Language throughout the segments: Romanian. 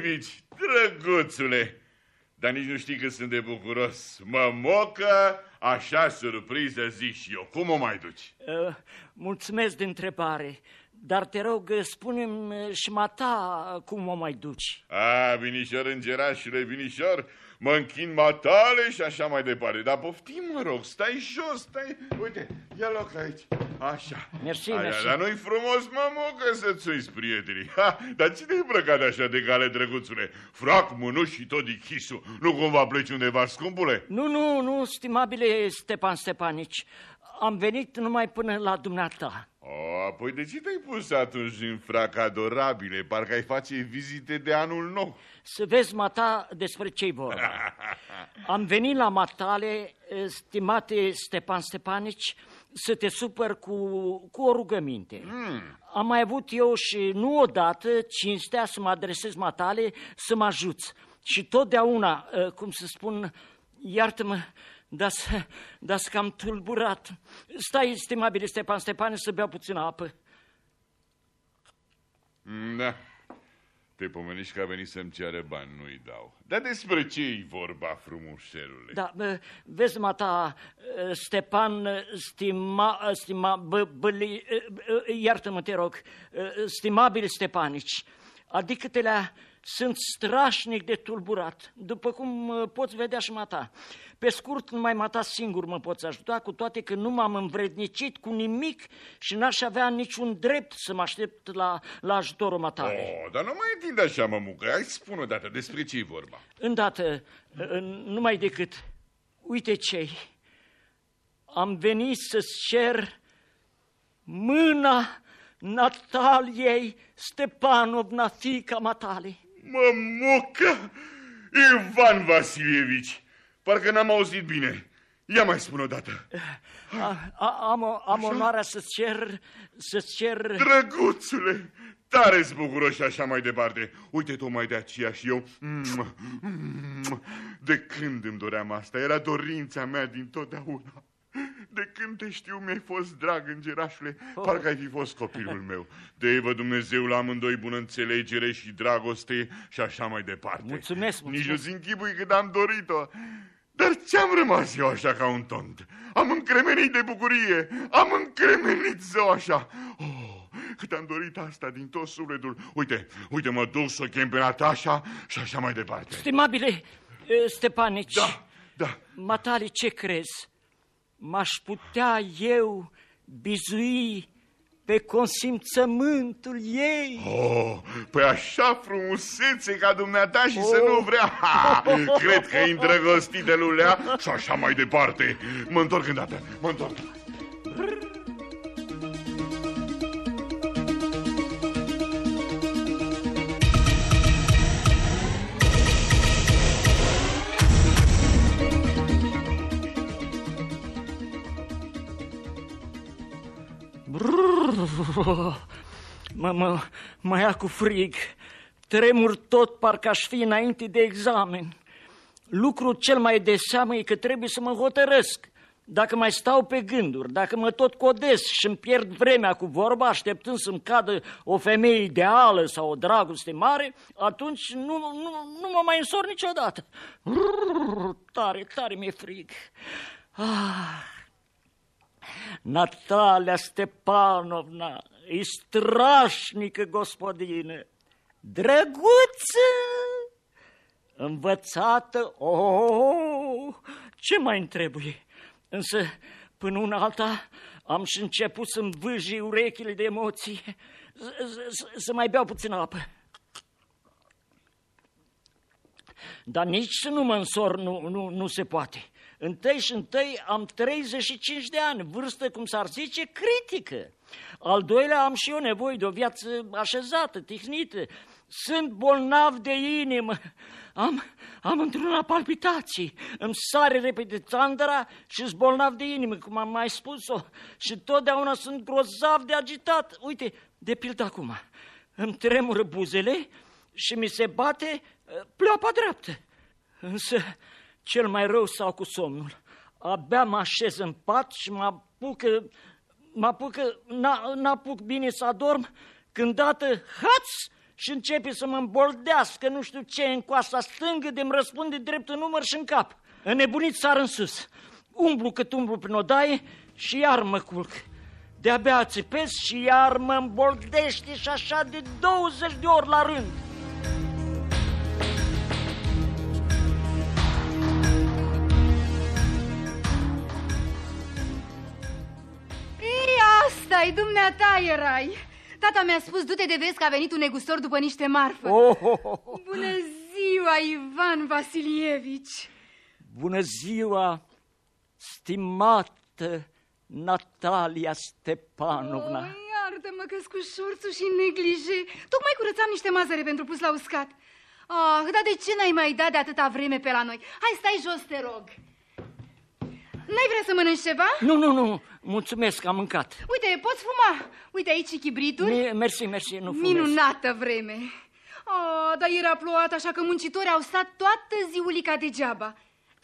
Vasilievici, drăguțule! Dar nici nu știi că sunt de bucuros. Mă mocă, așa surpriză zic și eu. Cum o mai duci? Uh, mulțumesc de întrebare. Dar te rog, spune-mi și șmata cum o mai duci. A, vinișor îngerașule, vinișor, mă închin matale și așa mai departe. Dar poftim, mă rog, stai jos, stai... Uite, ia loc aici. Așa. Mersi, Aia, mersi. Dar nu-i frumos, mă, că să-ți uiți prietenii. Ha, dar cine e îmbrăcat așa de gale, drăguțule? Frac, mânuși și tot dichisul. Nu cumva pleci undeva, scumpule? Nu, nu, nu, stimabile Stepan Stepanici. Am venit numai până la dumneata. O, apoi de ce te-ai pus atunci în frac adorabile? Parcă ai face vizite de anul nou. Să vezi, mata, despre ce-i vorba. Am venit la matale, stimate Stepan Stepanici, să te supăr cu, cu o rugăminte. Mm. Am mai avut eu și nu odată cinstea să mă adresez matale să mă ajuți. Și totdeauna, cum să spun, iartă-mă, dar da cam tulburat. Stai, stimabile Stepan Stepane, să beau puțină apă. Da. Te pomenești că a venit să-mi ceară bani, nu-i dau. Dar despre ce e vorba, frumușelule? Da, vezi, mata, Stepan, stima, stima, bă, băli, iartă-mă, te rog, stimabil Stepanici, adică te le sunt strașnic de tulburat, după cum poți vedea și mata. Pe scurt, numai mata singur mă poți ajuta, cu toate că nu m-am învrednicit cu nimic și n-aș avea niciun drept să mă aștept la, la ajutorul matale. Oh, dar nu mai întinde așa, mămucă. Hai spune odată despre ce e vorba. Îndată, numai decât, uite ce Am venit să-ți cer mâna Nataliei Stepanovna, fica matale. Mămucă! Ivan Vasilievici! Parcă n-am auzit bine. Ia mai spune odată. A, a, am, am onoarea să-ți cer, să-ți cer... Drăguțule, tare-ți bucuros așa mai departe. Uite, tocmai de aceea și eu... De când îmi doream asta? Era dorința mea din totdeauna. De când te știu, mi-ai fost drag, îngerașule, oh. parcă ai fi fost copilul meu. De vă Dumnezeu la amândoi bună înțelegere și dragoste și așa mai departe. Mulțumesc, mulțumesc. Nici nu-ți închipui cât am dorit-o. Dar ce-am rămas eu așa ca un tont? Am încremenit de bucurie, am încremenit zău așa. Oh, cât am dorit asta din tot sufletul. Uite, uite, mă duc să o chem pe Natasha și așa mai departe. Stimabile Stepanici, da, da. Matali, ce crezi? M-aș putea eu bizui pe consimțământul ei. Oh, păi așa frumusețe ca dumneata și oh. să nu vrea. Ha, cred că e îndrăgostită lulea și așa mai departe. Mă întorc îndată, mă întorc. Mă, mă, mă ia cu frig. Tremur tot parcă aș fi înainte de examen. Lucrul cel mai de seamă e că trebuie să mă hotărăsc. Dacă mai stau pe gânduri, dacă mă tot codesc și îmi pierd vremea cu vorba, așteptând să-mi cadă o femeie ideală sau o dragoste mare, atunci nu, nu, nu mă mai însor niciodată. Tare, tare mi-e frig. Ah, Natalia Stepanovna e strașnică gospodină, drăguță, învățată, oh, ce mai îmi trebuie? Însă, până una alta, am și început să-mi vâji urechile de emoții, să mai beau puțin apă. Dar nici să nu mă însor nu, nu, nu se poate. Întâi și întâi am 35 de ani, vârstă, cum s-ar zice, critică. Al doilea am și eu nevoie de o viață așezată, tihnită. Sunt bolnav de inimă. Am, am într-una palpitații. Îmi sare repede țandăra și sunt bolnav de inimă, cum am mai spus-o. Și totdeauna sunt grozav de agitat. Uite, de pildă acum, îmi tremură buzele și mi se bate uh, pleoapa dreaptă. Însă cel mai rău sau cu somnul. Abia mă așez în pat și mă apucă, mă apucă, n-apuc bine să adorm când dată haț și începe să mă îmboldească nu știu ce în coasta stângă de-mi răspunde drept în număr și în cap. Înnebunit sar în sus. Umblu cât umblu prin odaie și iar mă culc. De-abia țipesc și iar mă îmboldește și așa de 20 de ori la rând. Asta-i, dumneata erai. Tata mi-a spus, du-te de vezi că a venit un negustor după niște marfă. Oh, oh, oh. Bună ziua, Ivan Vasilievici! Bună ziua, stimată Natalia Stepanovna. Oh, iartă-mă că cu șorțul și neglije. Tocmai curățam niște mazăre pentru pus la uscat. Ah, dar de ce n-ai mai dat de atâta vreme pe la noi? Hai, stai jos, te rog. N-ai vrea să mănânci ceva? Nu, nu, nu, mulțumesc, am mâncat. Uite, poți fuma. Uite aici și chibrituri. Mi- Mersi, mersi, nu fumez. Minunată vreme. Oh, dar era plouat, așa că muncitorii au stat toată ziulica degeaba.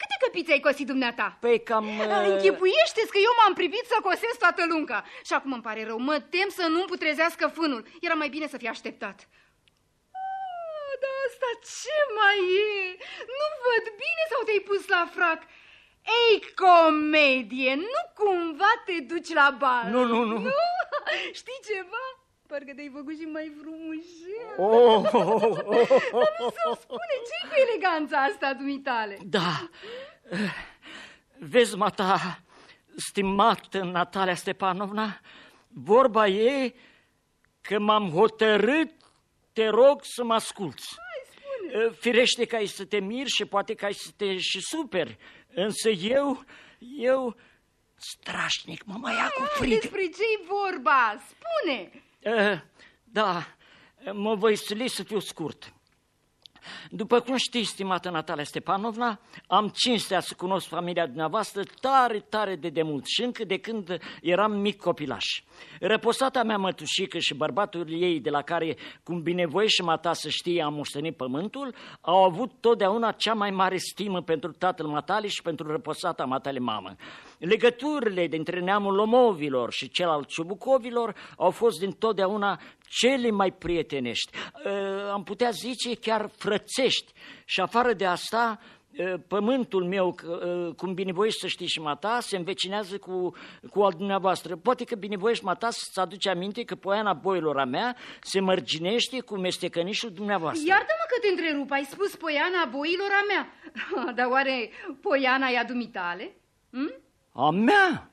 Câte căpițe ai cosit dumneata? Păi cam... uh, Închipuiește-ți că eu m-am privit să cosesc toată lunga. Și acum îmi pare rău, mă tem să nu-mi putrezească fânul. Era mai bine să fi așteptat. Ah, dar asta ce mai e? Nu văd bine sau te-ai pus la frac? Ei, comedie, nu cumva te duci la bal? Nu, nu, nu. nu? Știi ceva? Parcă te-ai făcut și mai frumușel. Oh, oh, oh, oh, oh. Dar nu să spune, ce cu eleganța asta dumitale? Da, Eh, vezi, mata, stimată Natalia Stepanovna, vorba e că m-am hotărât, te rog să mă asculți. Eh, Firește că ai să te miri și poate că ai să te și superi, însă eu, eu, strașnic, mă mai ia cu frig. Despre ce-i vorba? Spune! Eh, Da, mă voi sili să fiu scurt. După cum știți, stimată Natalia Stepanovna, am cinstea să cunosc familia dumneavoastră tare, tare de demult și încă de când eram mic copilaș. Răposata mea mătușică și bărbatul ei, de la care, cum binevoie și mata să știe, am moștenit pământul, au avut totdeauna cea mai mare stimă pentru tatăl matale și pentru răposata matale mamă. Legăturile dintre neamul Lomovilor și cel al Ciubucovilor au fost dintotdeauna cele mai prietenești, Uh, am putea zice chiar frățești. Și afară de asta, uh, pământul meu, uh, cum binevoiești să știi și mata, se învecinează cu, cu al dumneavoastră. Poate că binevoiești mata să-ți aduce aminte că poiana boilor a mea se mărginește cu mestecănișul dumneavoastră. Iartă-mă că te întrerup, ai spus poiana boilor a mea. Dar oare poiana e a dumitale? Hm? A mea?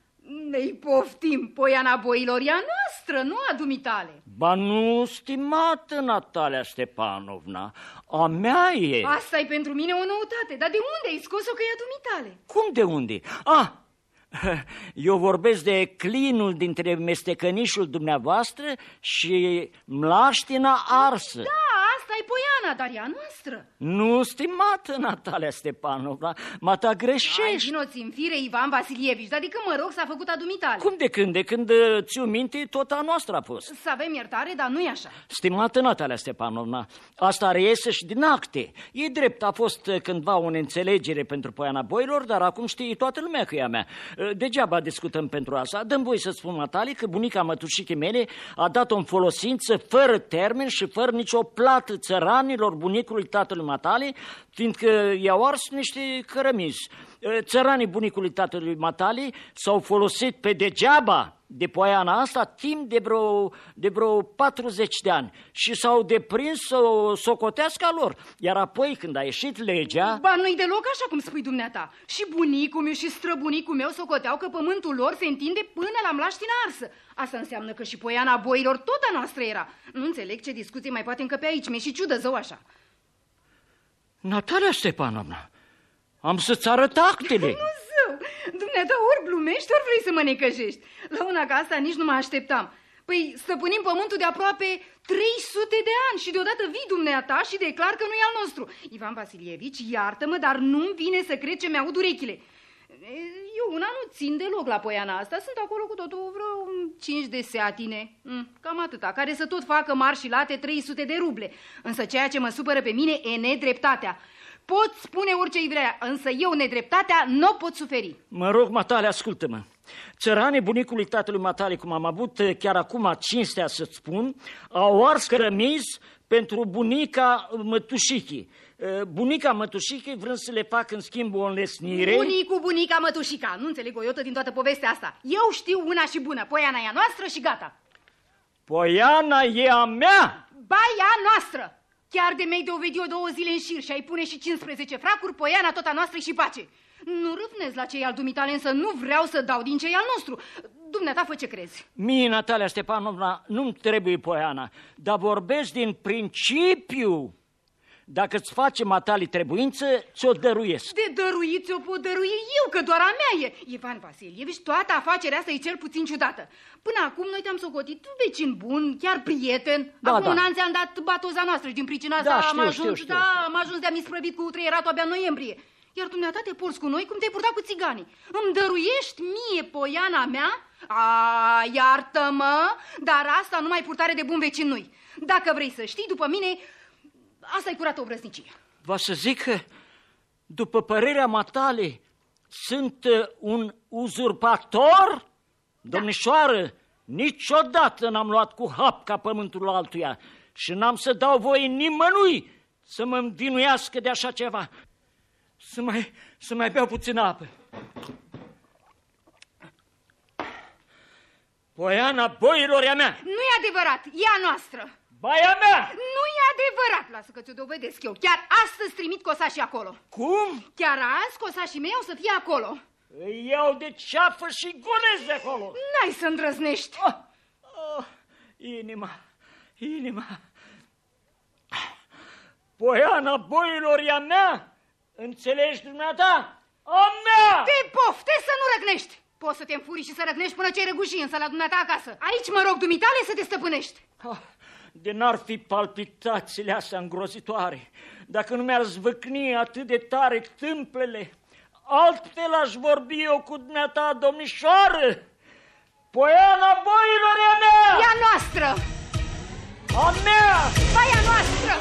Ne-i poftim, poiana boilor e a noastră, nu a dumitale. Ba nu, stimată Natalia Stepanovna, a mea e. asta e pentru mine o noutate, dar de unde ai scos-o că e a dumitale? Cum de unde? Ah, eu vorbesc de clinul dintre mestecănișul dumneavoastră și mlaștina arsă. Da, asta e poiana, dar e a noastră. Nu, stimată Natalia Stepanovna, mata Ai greșești. vinoți în fire, Ivan Vasilievici, dar de când mă rog s-a făcut a dumitale. Cum de când? De când uh, ți-o minte, tot a noastră a fost. Să avem iertare, dar nu e așa. Stimată Natalia Stepanovna, asta reiese și din acte. E drept, a fost uh, cândva o înțelegere pentru Poiana Boilor, dar acum știe toată lumea că e a mea. Uh, Degeaba discutăm pentru asta. Dăm voi să spun, Natalie, că bunica mătușichei mele a dat-o în folosință fără termen și fără nicio plată țăranilor bunicului tatălui Matale, fiindcă i-au ars niște cărămizi. Uh, Țăranii bunicului tatălui Matale s-au folosit pe degeaba de poiana asta timp de vreo, de vreo 40 de ani și s-au deprins să o socotească a lor. Iar apoi, când a ieșit legea... Ba, nu-i deloc așa cum spui dumneata. Și bunicul meu și străbunicul meu socoteau că pământul lor se întinde până la mlaștina arsă. Asta înseamnă că și poiana boilor tot a noastră era. Nu înțeleg ce discuție mai poate încăpe aici. Mi-e și ciudă zău așa. Natalia Stepanovna, am să-ți arăt actele. Nu zău! Dumneata ori glumești, ori vrei să mă necăjești. La una ca asta nici nu mă așteptam. Păi stăpânim pământul de aproape 300 de ani și deodată vii dumneata și declar că nu e al nostru. Ivan Vasilievici, iartă-mă, dar nu-mi vine să cred ce mi-aud urechile. E, Eu una nu țin deloc la poiana asta, sunt acolo cu totul vreo 5 de seatine, mm, cam atâta, care să tot facă mari și late 300 de ruble. Însă ceea ce mă supără pe mine e nedreptatea. Poți spune orice îi vrea, însă eu nedreptatea nu o pot suferi. Mă rog, Matale, ascultă-mă. Țăranii bunicului tatălui Matale, cum am avut eh, chiar acum cinstea să-ți spun, au ars cărămiz pentru bunica Mătușichi. Eh, Bunica Mătușichi vrând să le fac în schimb o înlesnire... Bunicul, bunica, mătușica. Nu înțeleg o iotă din toată povestea asta. Eu știu una și bună. Poiana e a noastră și gata. Poiana e a mea! Ba, e a noastră. Chiar de mi-ai dovedit o două zile în șir și ai pune și 15 fracuri, poiana tot a noastră și pace. Nu râvnesc la cei al dumitale, însă nu vreau să dau din cei al nostru. Dumneata, fă ce crezi. Mie, Natalia Stepanovna, nu-mi trebuie poiana, dar vorbesc din principiu. Dacă îți face matali trebuință, ți-o dăruiesc. De dăruit ți-o pot dărui eu, că doar a mea e. Ivan Vasilievici, toată afacerea asta e cel puțin ciudată. Până acum noi te-am socotit vecin bun, chiar prieten. Da, acum da. un an ți-am dat batoza noastră și din pricina asta Da, am știu, ajuns, știu, știu, da, știu. am ajuns de-am isprăvit cu treieratul abia în noiembrie. Iar dumneata te porți cu noi cum te-ai purtat cu țiganii. Îmi dăruiești mie poiana mea? A, iartă-mă, dar asta nu mai purtare de bun vecin nu Dacă vrei să știi, după mine, asta e curată obrăznicie. Va să zic că, după părerea matale, sunt uh, un uzurpator? Domnișoară, niciodată n-am luat cu hapca pământul altuia și n-am să dau voie nimănui să mă învinuiască de așa ceva. Să mai, să mai beau puțin apă. Poiana boilor e a mea, Nu e adevărat, e a noastră. Baia mea! Nu e adevărat, lasă că ți-o dovedesc eu. Chiar astăzi trimit cosașii acolo. Cum? Chiar azi cosașii mei o să fie acolo. Îi iau de ceafă și gonez de acolo. N-ai să îndrăznești. Oh, oh, inima, inima. Poiana boilor e a mea. Înțelegi dumneata? A mea! Te pofte să nu răgnești. Poți să te înfuri și să răgnești până ce ai răguși însă la dumneata acasă. Aici mă rog dumitale să te stăpânești. Oh, de n-ar fi palpitațiile astea îngrozitoare, dacă nu mi-ar zvâcni atât de tare tâmplele, altfel aș vorbi eu cu dumneata, domnișoară. Poiana boilor e a mea! E a noastră! A mea! Ba, e a noastră!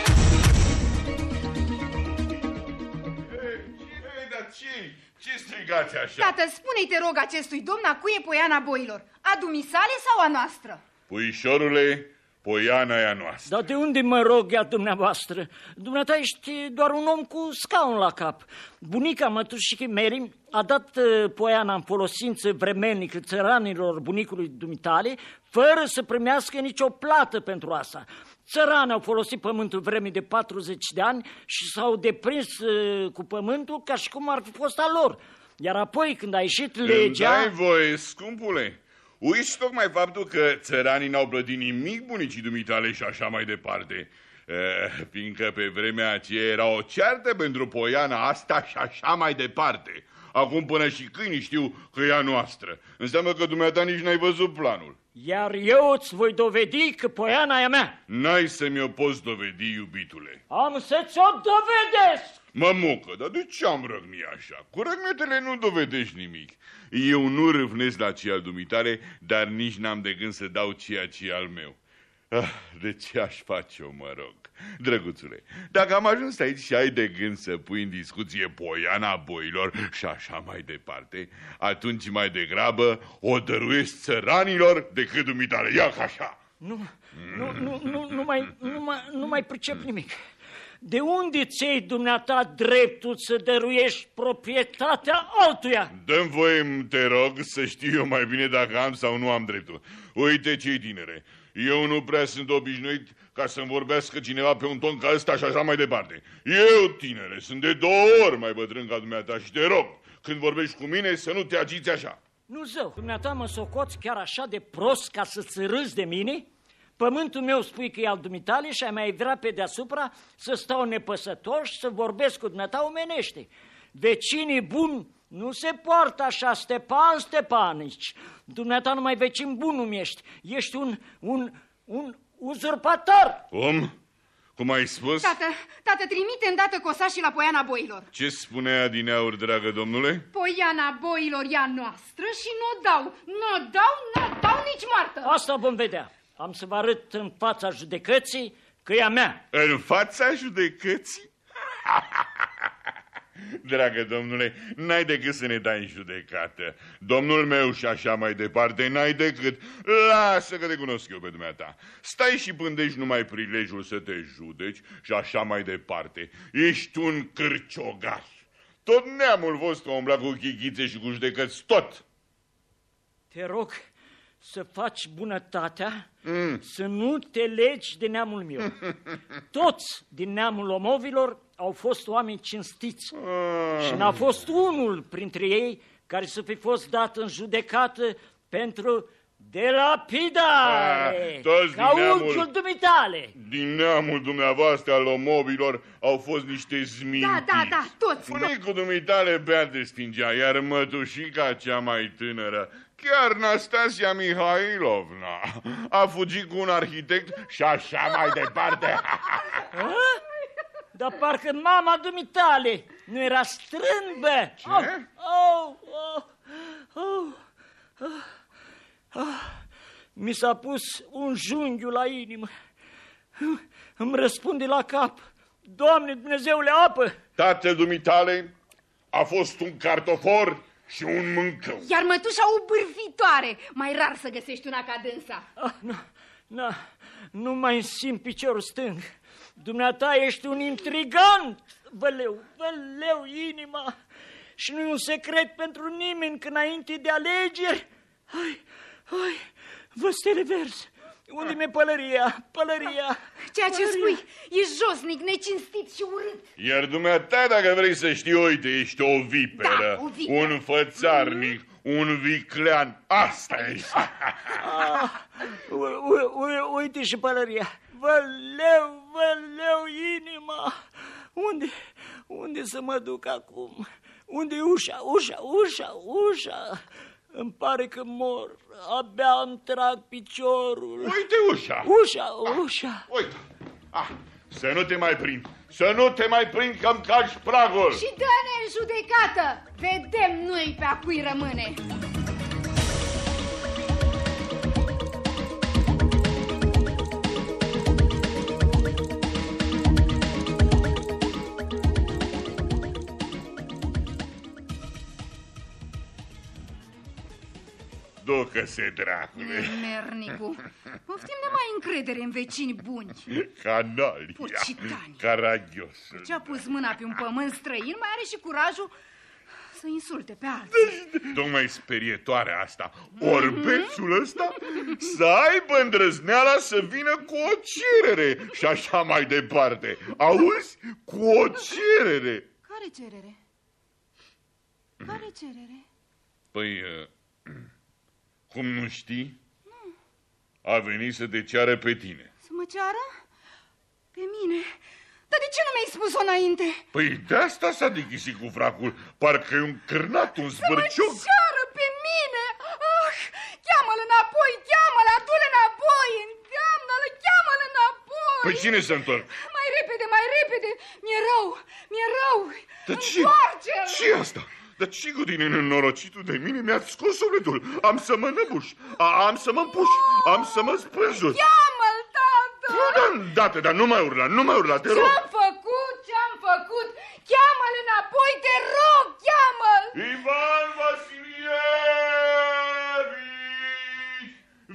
Ei, dar ce Ce strigați așa? Tată, spune-i, te rog, acestui domn a cui e poiana boilor. A dumisale sau a noastră? Puișorule, poiana e a noastră. Dar de unde mă rog ea dumneavoastră? Dumneata ești doar un om cu scaun la cap. Bunica mătușichii Mary a dat uh, poiana în folosință vremelnică țăranilor bunicului dumitale, fără să primească nicio plată pentru asta. Țăranii au folosit pământul vremii de 40 de ani și s-au deprins uh, cu pământul ca și cum ar fi fost al lor. Iar apoi, când a ieșit Îmi legea... dai voie, scumpule. Uiți tocmai faptul că țăranii n-au plătit nimic bunicii dumitale și așa mai departe. Eh, fiindcă pe vremea aceea era o ceartă pentru poiana asta și așa mai departe. Acum până și câinii știu că e a noastră. Înseamnă că dumneata nici n-ai văzut planul. Iar eu îți voi dovedi că poiana e a mea. N-ai să mi-o poți dovedi, iubitule. Am să ți-o dovedesc! Mă mucă, dar de ce am răgni așa? Cu răgmetele nu dovedești nimic. Eu nu râvnesc la ce al dumitare, dar nici n-am de gând să dau ceea ce e al meu. Ah, de ce aș face-o, mă rog? Drăguțule, dacă am ajuns aici și ai de gând să pui în discuție poiana boilor și așa mai departe, atunci mai degrabă o dăruiesc țăranilor decât dumitare. Ia ca așa! Nu, nu, nu, nu, nu, mai, nu, mai, nu mai pricep nimic. De unde ți-ai dumneata dreptul să dăruiești proprietatea altuia? Dăm voie, te rog, să știu eu mai bine dacă am sau nu am dreptul. Uite ce tinere, eu nu prea sunt obișnuit ca să-mi vorbească cineva pe un ton ca ăsta și așa mai departe. Eu, tinere, sunt de două ori mai bătrân ca dumneata și te rog, când vorbești cu mine, să nu te agiți așa. Nu zău, dumneata mă socoți chiar așa de prost ca să-ți râzi de mine? Pământul meu spui că e al dumitale și ai mai vrea pe deasupra să stau nepăsător și să vorbesc cu dumneata omenește. Vecinii buni nu se poartă așa, Stepan Stepanici. Dumneata numai vecin bun nu ești. Ești un, un, un uzurpator. Om, cum ai spus? Tată, tată, trimite îndată cosașii la poiana boilor. Ce spunea din aur, dragă domnule? Poiana boilor e a noastră și nu o dau. Nu o dau, nu o dau nici moartă. Asta vom vedea. Am să vă arăt în fața judecății că e a mea. În fața judecății? Dragă domnule, n-ai decât să ne dai în judecată. Domnul meu și așa mai departe, n-ai decât... Lasă că te cunosc eu pe dumneata. Stai și pândești numai prilejul să te judeci și așa mai departe. Ești un cârciogar. Tot neamul vostru a umblat cu chichițe și cu judecăți, tot. Te rog să faci bunătatea, mm. să nu te legi de neamul meu. Toți din neamul omovilor au fost oameni cinstiți mm. și n-a fost unul printre ei care să fi fost dat în judecată pentru de lapidare, toți ca din neamul, unchiul dumitale. Din neamul dumneavoastră al omobilor au fost niște zmintiți. Da, da, da, toți. Bunicul dumitale bea de stingea, iar mătușica cea mai tânără, chiar Nastasia Mihailovna, a fugit cu un arhitect și așa mai departe. A? Dar parcă mama dumitale nu era strâmbă. Ce? Oh, oh, oh, oh, oh. Ah, mi s-a pus un junghiu la inimă. Îmi răspunde la cap. Doamne Dumnezeule, apă! Tatăl dumitale a fost un cartofor și un mâncău. Iar mătușa o bârfitoare. Mai rar să găsești una ca dânsa. Ah, nu, nu, nu mai simt piciorul stâng. Dumneata ești un intrigant. Văleu, văleu inima. Și nu e un secret pentru nimeni că înainte de alegeri... Hai, hai, vă stele vers. Unde mi-e pălăria? Pălăria? Ceea ce pălăria. spui e josnic, necinstit și urât. Iar dumneata, dacă vrei să știi, uite, ești o viperă, Da, o viperă. un fățarnic, un viclean. Asta ești. Ah, u- u- u- uite și pălăria. Văleu, văleu inima. Unde, unde să mă duc acum? Unde e ușa, ușa, ușa, ușa? Îmi pare că mor. Abia îmi trag piciorul. Uite ușa. Ușa, ușa. Uite. Ah, să nu te mai prind. Să nu te mai prind că-mi calci pragul. Și dă-ne în judecată. Vedem noi pe a cui rămâne. Ducă-se, dracule. Mernicu, poftim de mai încredere în vecini buni. Canalia. Pucitani. Caragios. Ce-a pus mâna pe un pământ străin, mai are și curajul să insulte pe alții. Tocmai sperietoare asta. Orbețul ăsta să aibă îndrăzneala să vină cu o cerere și așa mai departe. Auzi? Cu o cerere. Care cerere? Care cerere? Păi, uh, cum nu știi? A venit să te ceară pe tine. Să mă ceară? Pe mine? Dar de ce nu mi-ai spus-o înainte? Păi de asta s-a dichisit cu fracul. Parcă e un cârnat, un Să mă zbărcioc. ceară pe mine! Ah, cheamă-l înapoi, cheamă-l, adu-l înapoi, îndeamnă-l, cheamă-l înapoi! Păi cine se întorc? Mai repede, mai repede! Mi-e rău, mi-e rău! Dar ce? Întoarce-l! ce asta? Dar ce cu tine nenorocitul de mine mi-ați scos sufletul? Am să mă năbuș, a, am să mă împuș, am să mă sprânzut. Cheamă-l, tată! Până îndată, dar nu mai urla, nu mai urla, te rog. Ce-am făcut, ce-am făcut? Cheamă-l înapoi, te rog, cheamă-l! Ivan Vasilievici!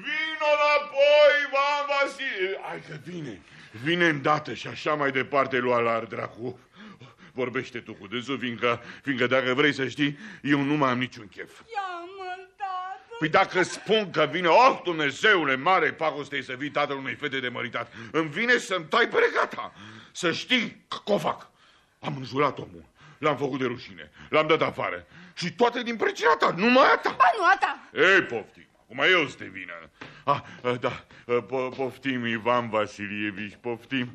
Vino înapoi, Ivan Vasilievici! Hai că vine, vine îndată și așa mai departe lua la dracu. Vorbește tu cu dânsul, fiindcă, fiindcă dacă vrei să știi, eu nu mai am niciun chef. Cheamă-l, tată! Păi dacă spun că vine, oh, Dumnezeule, mare pagostei să vii tatăl unei fete de măritat, îmi vine să-mi tai pregata. Să știi că o fac. Am înjurat omul, l-am făcut de rușine, l-am dat afară. Și toate din pricina ta, numai a ta. Ba nu, a ta! Ei, poftim, acum eu să te vină. Ah, ah, da, ah, po- poftim, Ivan Vasilievici, poftim.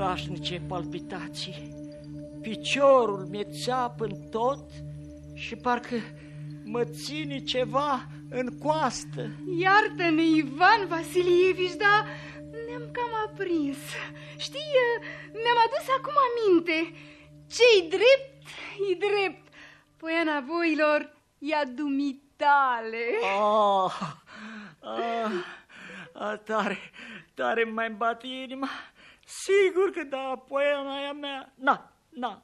Strașnice palpitații. Piciorul mi-e țeapă în tot și parcă mă ține ceva în coastă. Iartă-ne, Ivan Vasilievici, dar ne-am cam aprins. Știi, mi-am adus acum aminte. Cei drept drept, e drept. Poiana voilor, ia dumitale. Ah, ah, ah, tare, tare mai bate inima. Sigur că da, poiana e a mea. Na, na,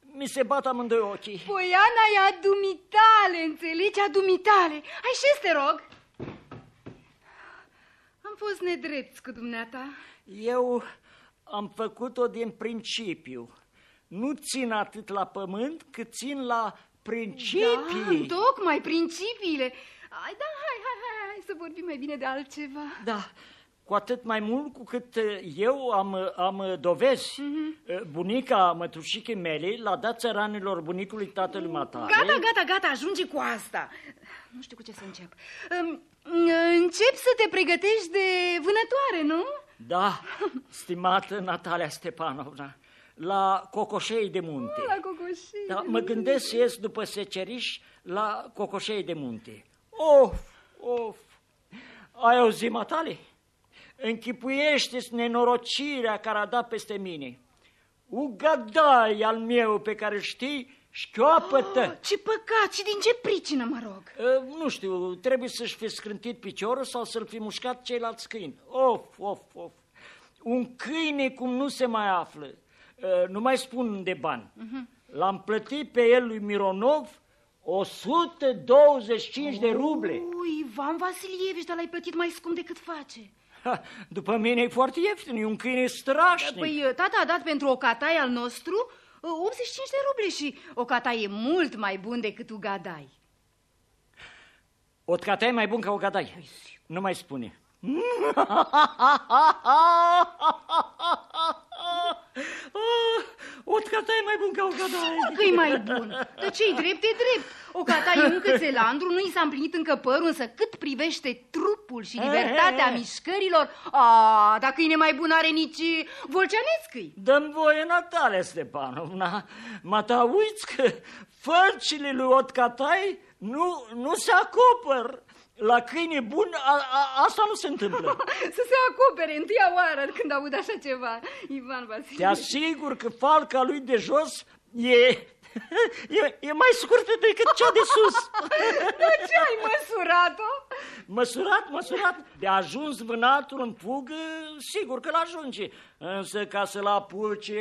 mi se bat amândoi ochii. Poiana e a dumitale, înțelegi? A dumitale. Hai, șezi, te rog. Am fost nedrept cu dumneata. Eu am făcut-o din principiu. Nu țin atât la pământ, cât țin la principii. Da, tocmai principiile. Hai, da, hai, hai, hai, hai să vorbim mai bine de altceva. Da, cu atât mai mult cu cât uh, eu am, uh, am uh, dovezi. Mhm. Bunica mătușichei mele l-a dat țăranilor bunicului tatălui matale. Gata, gata, gata, ajunge cu asta. Nu știu cu ce să încep. Um, Încep să te pregătești de vânătoare, nu? Da, stimată Natalia Stepanovna, la cocoșei de munte. La cocoșei Da, de mă munte. gândesc să ies după seceriș la cocoșei de munte. Of, of, ai auzit, Matale? Închipuiește-ți nenorocirea care a dat peste mine. Ugadai al meu pe care îl știi, șchioapătă. Ce păcat și din ce pricină, mă rog? Uh, nu știu, trebuie să-și fi scrântit piciorul sau să-l fi mușcat ceilalți câini. Of, of, of. Un câine cum nu se mai află. Uh, nu mai spun de bani. L-am plătit pe el lui Mironov 125 de ruble. Ui, Ivan Vasilievici, dar l-ai plătit mai scump decât face. Ha, după mine e foarte ieftin, e un câine strașnic. Păi tata a dat pentru o catai al nostru uh, 85 de ruble și o catai e mult mai bun decât ugadai. O tcatai mai bun ca o gadai. Nu mai spune. O tcatai mai bun ca o gadai. Că e mai bun. De ce drept, e drept. O catai e un cățelandru, nu i s-a împlinit încă părul, însă cât privește trupul și libertatea mișcărilor, a, dacă câine mai bun are nici Volceanescu-i. Dăm voie, Natalia Stepanovna. Mata uiți că fărcile lui Otcatai nu, nu se acopăr. La câine bun a, a, asta nu se întâmplă. Să se acopere întâia oară când aud așa ceva, Ivan Te Vasile. asigur că falca lui de jos e, e, e mai scurtă decât cea de sus. Dar ce ai măsurat-o? Măsurat, măsurat, de ajuns vânatul în fugă, sigur că l-ajunge. Însă ca să-l apuce...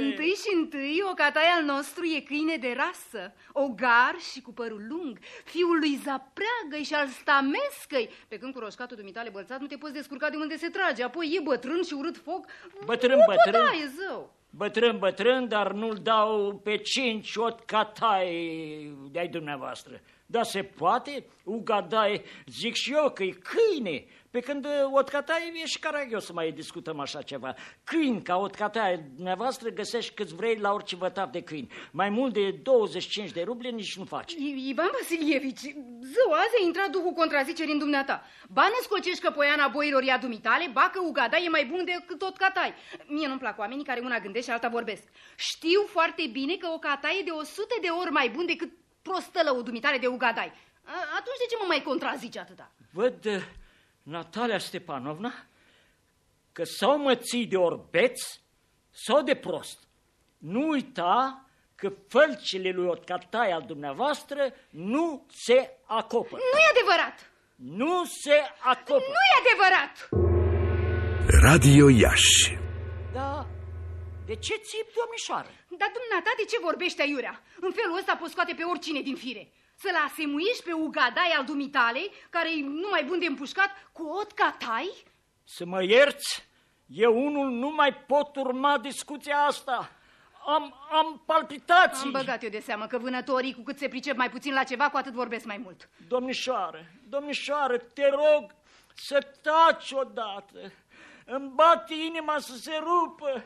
Întâi și întâi, o catai al nostru e câine de rasă, ogar și cu părul lung, fiul lui Zapreagă și al Stamescăi, pe când cu roșcatul dumitale bălțat nu te poți descurca de unde se trage, apoi e bătrân și urât foc. Bătrân, o bătrân. bătaie, zău. Bătrân, bătrân, dar nu-l dau pe cinci ot catai de-ai dumneavoastră. Dar se poate? Ugadai, zic și eu că e câine. Pe când uh, ot catai e și caragios să mai discutăm așa ceva. Câini ca ot catai dumneavoastră găsești câți vrei la orice vătav de câini. Mai mult de 25 de ruble nici nu faci. I- Ivan Vasilievici, zău, azi a intrat duhul contrazicerii în dumneata. Ba ne scocești că poiana boilor ia dumitale, ba că ugada e mai bun decât tot catai. Mie nu-mi plac oamenii care una gândesc și alta vorbesc. Știu foarte bine că o catai e de 100 de ori mai bun decât prostălău dumitale de ugadai. A- Atunci de ce mă mai contrazice atâta? Văd, uh, Natalia Stepanovna, că sau mă ții de orbeț sau de prost. Nu uita că fălcile lui Otcatai al dumneavoastră nu se acopără. Nu e adevărat! Nu se acopără. Nu e adevărat! Radio Iași Da, de ce ții, domnișoară? Dar dumneata de ce vorbește aiurea? În felul ăsta poți scoate pe oricine din fire. Să-l asemuiești pe ugadai al dumitale, care e numai bun de împușcat, cu ot catai? Să mă ierți, eu unul nu mai pot urma discuția asta. Am, am palpitații. Am băgat eu de seamă că vânătorii, cu cât se pricep mai puțin la ceva, cu atât vorbesc mai mult. Domnișoară, domnișoară, te rog să taci odată. Îmi bate inima să se rupă.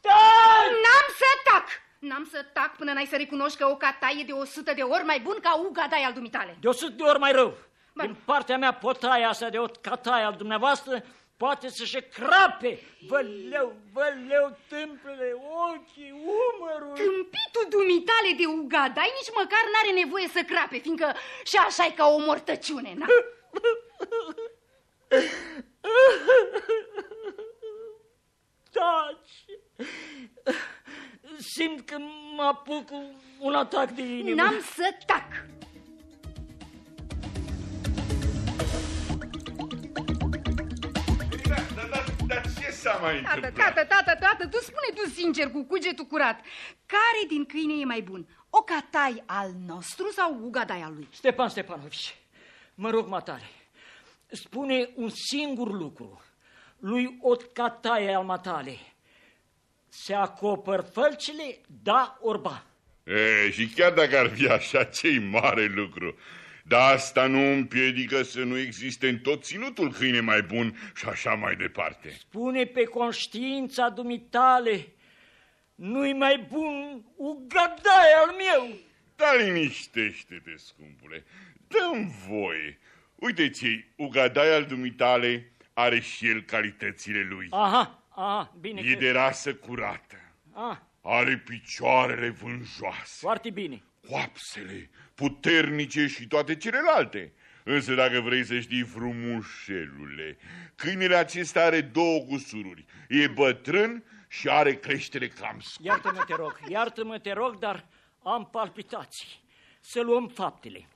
Taci! N-am să tac! N-am să tac până n-ai să recunoști că o catai e de o sută de ori mai bun ca ugadai al dumitale. De o sută de ori mai rău. Ba- Din partea mea, potaia asta de o cataie al dumneavoastră poate să-și crape văleu, văleu, tâmplele, ochii, umărul. Tâmpitul dumitale de ugadai nici măcar n-are nevoie să crape, fiindcă și așa e ca o mortăciune, na? Taci! Simt că mă apuc un atac de inimă. N-am să tac. Dar, dar, dar ce s-a mai Tată, întâmplat? tată, tată, tată, tu spune tu sincer cu cugetul curat. Care din câine e mai bun? O catai al nostru sau ugadai al lui? Stepan Stepanovici, mă rog matale, spune un singur lucru. Lui Otcataie al matale, se acopăr fălcile, da orba. E, și chiar dacă ar fi așa, ce mare lucru. Dar asta nu împiedică să nu existe în tot ținutul câine mai bun și așa mai departe. Spune pe conștiința dumitale, nu-i mai bun ugadaie al meu. Dar liniștește-te, scumpule. Dă-mi voie. Uite ce ugadai al dumitale are și el calitățile lui. Aha, aha, bine. E că- de rasă curată. Ah, Are picioarele vânjoase, foarte bine. coapsele puternice și toate celelalte. Însă dacă vrei să știi frumușelule, câinele acesta are două gusururi. E bătrân și are creștere cam scurtă. Iartă-mă, te rog, iartă-mă, te rog, dar am palpitații. Să luăm faptele.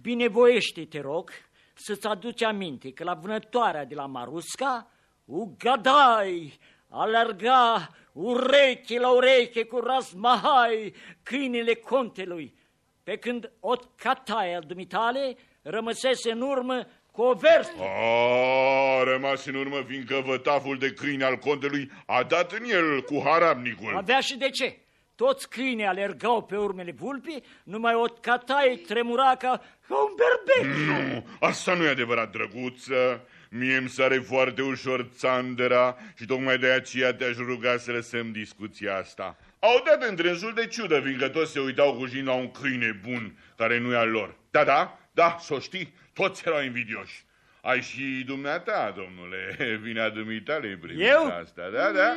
Binevoiește, te rog, să-ți aduci aminte că la vânătoarea de la Marusca, Ugadai alerga ureche la ureche cu Razmahai, câinele contelui, pe când Otcatai al dumitale rămăsese în urmă cu o verstă. A rămas în urmă fiindcă vătaful de câine al contelui a dat în el cu harabnicul. Avea și de ce. Toți câinii alergau pe urmele vulpii, numai o cataie tremura ca, ca un berbec. Nu, asta nu e adevărat, drăguță. Mie îmi sare foarte ușor țandera și tocmai de aceea te-aș ruga să lăsăm discuția asta. Au dat întrânsul de ciudă, fiindcă toți se uitau cu jin la un câine bun, care nu e al lor. Da, da, da, să o știi, toți erau invidioși. Ai și dumneata, domnule, vina dumitale privind Eu? asta, da, da?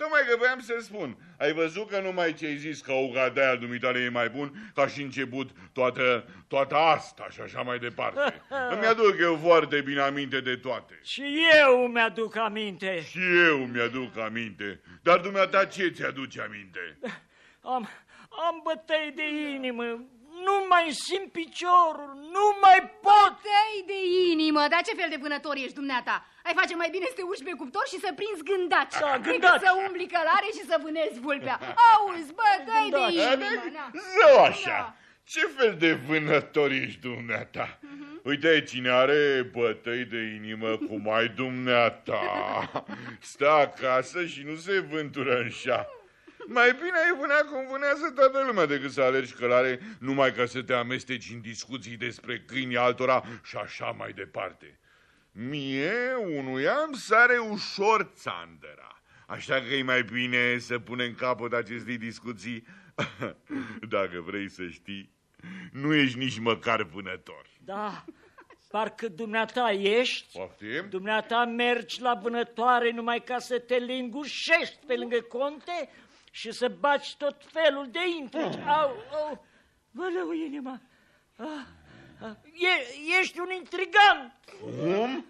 Tocmai că voiam să spun, ai văzut că numai ce ai zis că Ugadai al dumitale e mai bun, ca și început toată, toată asta și așa mai departe. Îmi aduc eu foarte bine aminte de toate. Și eu mi-aduc aminte. Și eu mi-aduc aminte. Dar dumneata ce ți-aduce aminte? Am, am bătăi de inimă, nu mai simt piciorul, nu mai pot. Tăi de inimă, dar ce fel de vânător ești dumneata? Ai face mai bine să te uși pe cuptor și să prinzi gândaci. Da, decât gândaci. să umbli călare și să vânezi vulpea. Auzi, bă, dai de Gândaci. inimă. na. Zău așa! Da. Ce fel de vânător ești dumneata? Uite, cine are bătăi de inimă cum ai dumneata, stă acasă și nu se vântură în șa. Mai bine ai vânea cum vânează toată lumea decât să alergi călare numai ca să te amesteci în discuții despre câinii altora și așa mai departe. Mie, unuia, îmi sare ușor țandăra. Așa că e mai bine să punem capăt acestei discuții. Dacă vrei să știi, nu ești nici măcar vânător. Da, parcă dumneata ești, Poftim? dumneata mergi la vânătoare numai ca să te lingușești pe lângă conte și să baci tot felul de intrigi. Au, au, vălău inima. Ah, ah, e, ești un intrigant. Cum?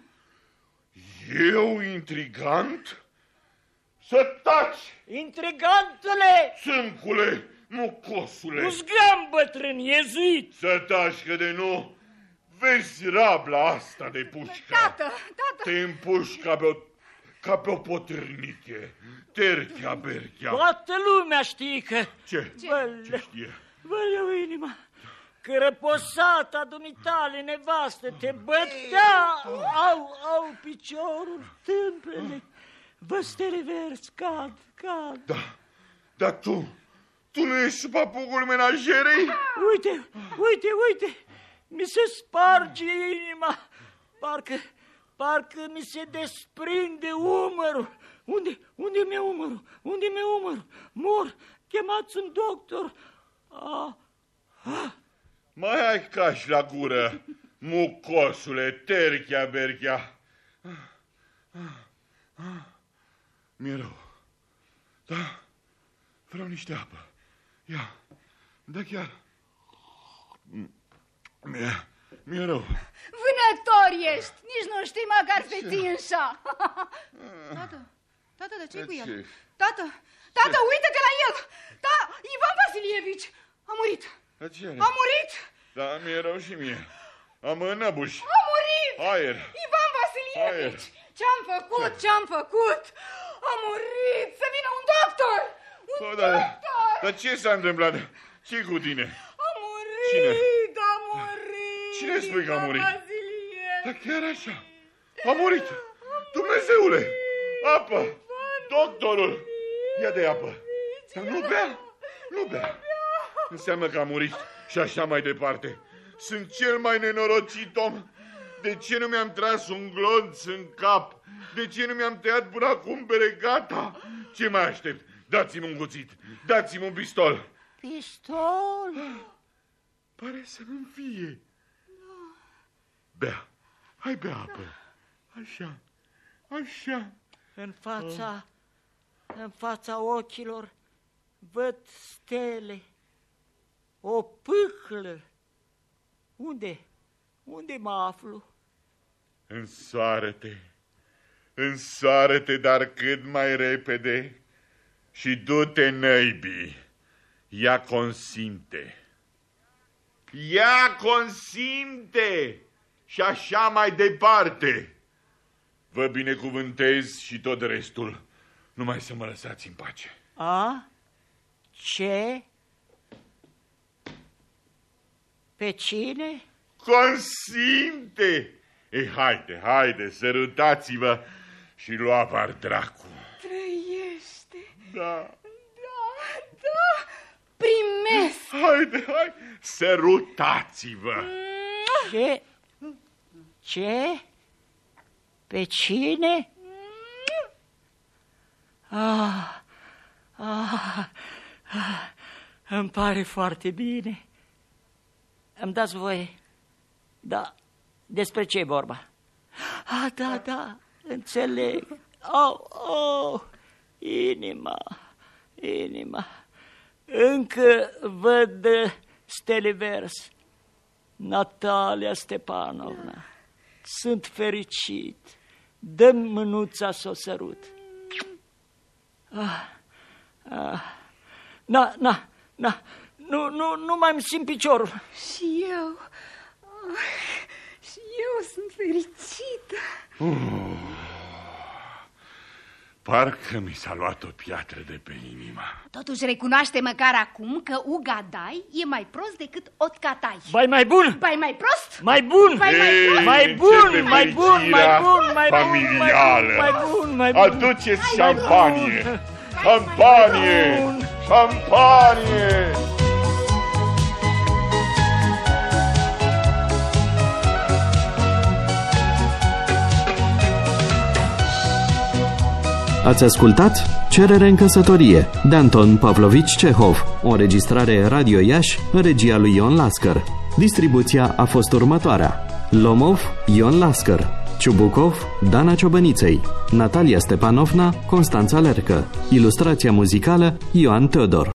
Eu intrigant? Să taci, Intrigantule! sâncule, mucosule! Uzgam bătrân, iezuit! Să taci că de nu vezi rabla asta de pușca. Tată, tată, Te împuși ca pe o, ca pe o potrâniche. Terchea, berchea. Toată lumea știe că... Ce? Vălău, Ce știe? vălău inima! Că răposata dumitale, nevastă, te bătea! Au, au, piciorul, tâmplele, văstele verzi, cad, cad. Da, dar tu, tu nu ești sub apucul menajerei? Uite, uite, uite, mi se sparge inima, parcă, parcă mi se desprinde umărul. Unde, unde mi-e umărul? Unde mi-e umărul? Mor, chemați un doctor. Ah, Mai ai caș la gură, mucosule, terchea, berchea. Mi-e rău. Da, vreau niște apă. Ia, da chiar. Mi-e, mi-e rău. vânător ești. Nici nu știi măcar să te ții în șa. Tată, Tată, de ce De cu el? ce? Tată, tată, uite-te la el! Da, Ivan Vasilievici! A murit! La ce are? A murit! Da, mi-e rău și mie. Am înăbuș. A murit! Aer. Ivan Vasilievici! Ce-am făcut? Ce-am făcut? A murit! Să vină un doctor! Un Bă, da, da. doctor! Dar ce s-a întâmplat? ce cu tine? A murit! Cine? A murit! Cine spui că a Ivan murit? Vasilievici! Da, chiar așa. A murit. Dumnezeule! Apă! Doctorul! Ia de apă. Dar nu bea. Nu bea. Înseamnă că a murit și așa mai departe. Sunt cel mai nenorocit om. De ce nu mi-am tras un glonț în cap? De ce nu mi-am tăiat până acum beregata? Ce mai aștept? Dați-mi un cuțit. Dați-mi un pistol. Pistol? Pare să-mi înfie. Bea. Hai bea apă. Așa. Așa. În fața, în fața ochilor văd stele, o pâclă. Unde? Unde mă aflu? Însoară-te. Însoară-te, dar cât mai repede. Și du-te, năibii. Ea consimte. Ea consimte. Și așa mai departe. Vă binecuvântez și tot restul. Numai să mă lăsați în pace. A? Ce? Pe cine? Consimte! Ei, haide, haide, sărutați-vă și lua dracu. Trăiește! Da. Da, da! Primesc! Haide, hai, sărutați-vă! Ce? Ce? Pe cine? Ah, ah, ah, îmi pare foarte bine. Îmi dați voie? Da. Despre ce e vorba? Ah, da, da, înțeleg. Au, au, inima, inima. Încă văd stele vers. Natalia Stepanovna, sunt fericit. Dă mânuța să o sărut. Ah, ah. Na, na, na, nu, nu, nu mai îmi simt piciorul. Și eu... ah, Și eu sunt fericită. Parcă mi s-a luat o piatră de pe inima. Totuși recunoaște măcar acum că Ugadai e mai prost decât Otcatai. Bai mai bun, Bai mai prost? mai bun, Mai, mai Ei, prost? mai începe bun, mai bun, mai fericirea bun, mai bun, mai bun, familială. mai bun, mai bun. Aduceți șampanie! Șampanie! Șampanie! Ați ascultat Cerere în căsătorie de Anton Pavlovici Cehov, o înregistrare Radio Iași în regia lui Ion Lascăr. Distribuția a fost următoarea. Lomov, Ion Lascăr, Ciubucov, Dana Ciobăniței, Natalia Stepanovna, Constanța Lercă, ilustrația muzicală Ioan Teodor.